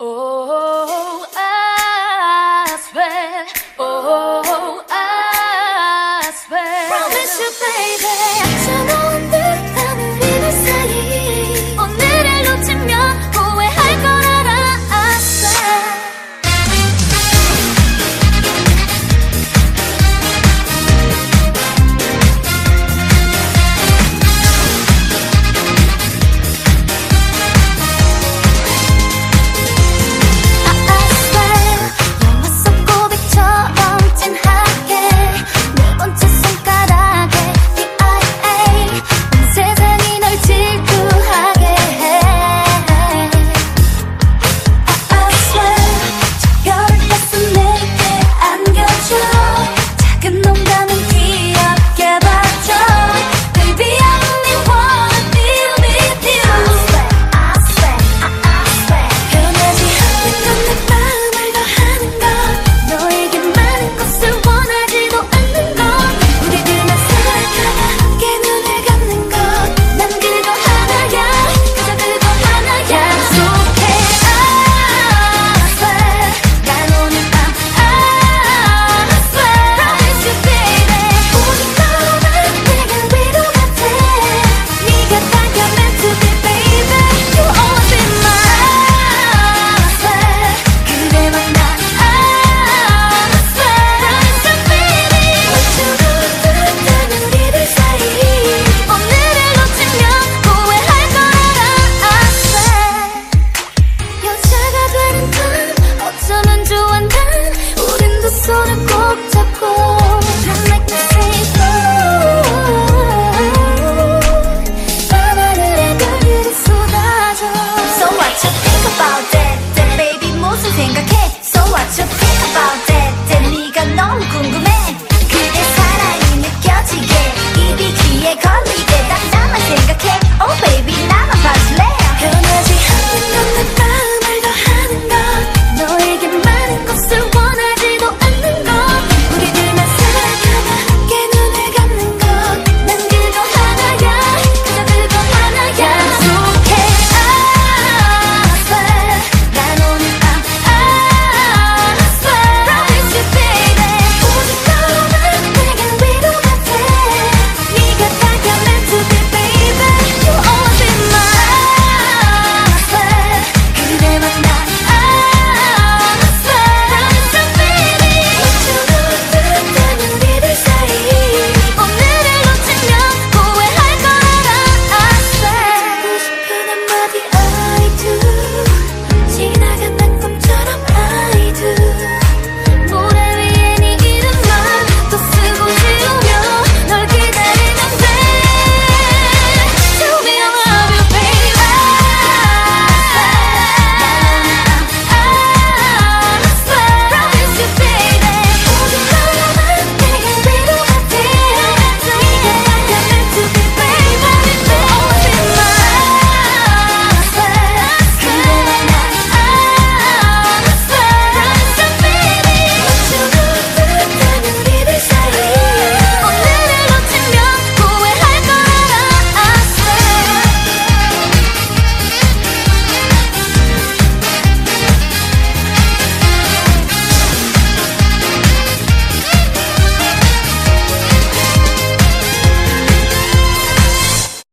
Oh, I swear. Oh, I swear. Promise you, baby.